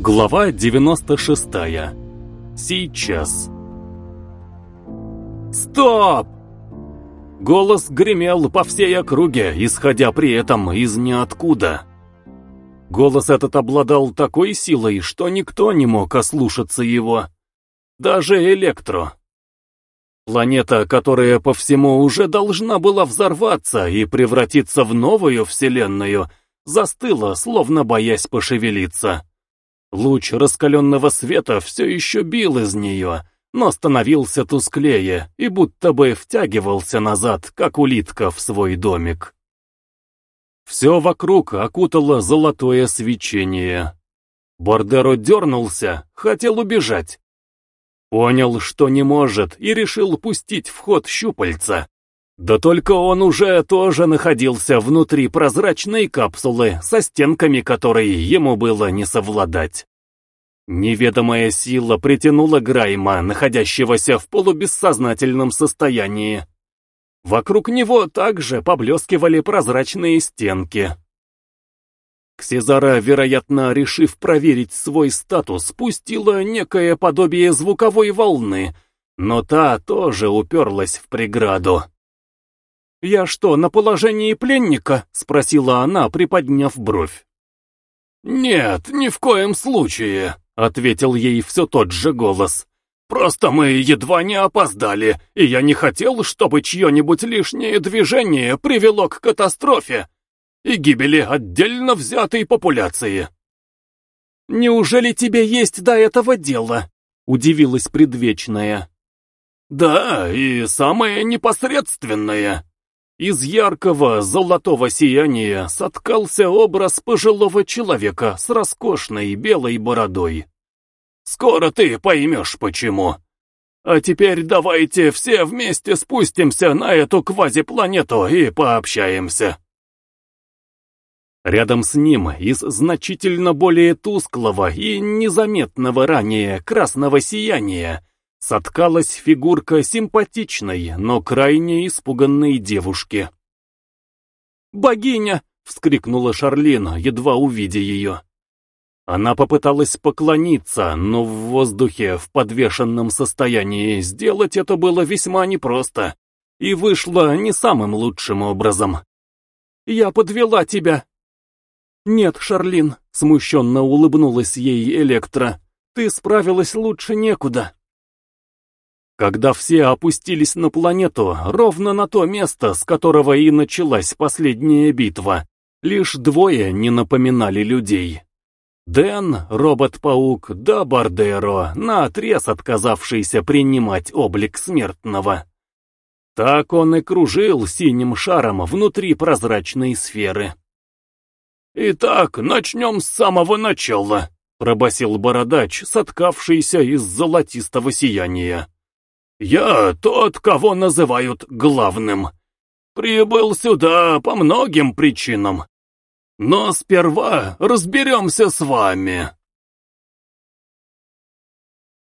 Глава 96. Сейчас. Стоп! Голос гремел по всей округе, исходя при этом из ниоткуда. Голос этот обладал такой силой, что никто не мог ослушаться его. Даже Электро. Планета, которая по всему уже должна была взорваться и превратиться в новую Вселенную, застыла, словно боясь пошевелиться. Луч раскаленного света все еще бил из нее, но становился тусклее и будто бы втягивался назад, как улитка в свой домик. Все вокруг окутало золотое свечение. Бордеро дернулся, хотел убежать. Понял, что не может, и решил пустить в ход щупальца. Да только он уже тоже находился внутри прозрачной капсулы, со стенками которой ему было не совладать. Неведомая сила притянула Грайма, находящегося в полубессознательном состоянии. Вокруг него также поблескивали прозрачные стенки. Ксезара, вероятно, решив проверить свой статус, спустила некое подобие звуковой волны, но та тоже уперлась в преграду. «Я что, на положении пленника?» — спросила она, приподняв бровь. «Нет, ни в коем случае», — ответил ей все тот же голос. «Просто мы едва не опоздали, и я не хотел, чтобы чье-нибудь лишнее движение привело к катастрофе и гибели отдельно взятой популяции». «Неужели тебе есть до этого дело?» — удивилась предвечная. «Да, и самое непосредственное», из яркого золотого сияния соткался образ пожилого человека с роскошной белой бородой. «Скоро ты поймешь, почему. А теперь давайте все вместе спустимся на эту квазипланету и пообщаемся». Рядом с ним из значительно более тусклого и незаметного ранее красного сияния соткалась фигурка симпатичной, но крайне испуганной девушки. «Богиня!» — вскрикнула Шарлина, едва увидя ее. Она попыталась поклониться, но в воздухе, в подвешенном состоянии, сделать это было весьма непросто, и вышло не самым лучшим образом. «Я подвела тебя!» «Нет, Шарлин», — смущенно улыбнулась ей Электра, — «ты справилась лучше некуда». Когда все опустились на планету, ровно на то место, с которого и началась последняя битва, лишь двое не напоминали людей. Дэн, робот-паук, да Бардеро, наотрез отказавшийся принимать облик смертного. Так он и кружил синим шаром внутри прозрачной сферы. «Итак, начнем с самого начала», — пробасил бородач, соткавшийся из золотистого сияния. «Я тот, кого называют главным. Прибыл сюда по многим причинам. Но сперва разберемся с вами».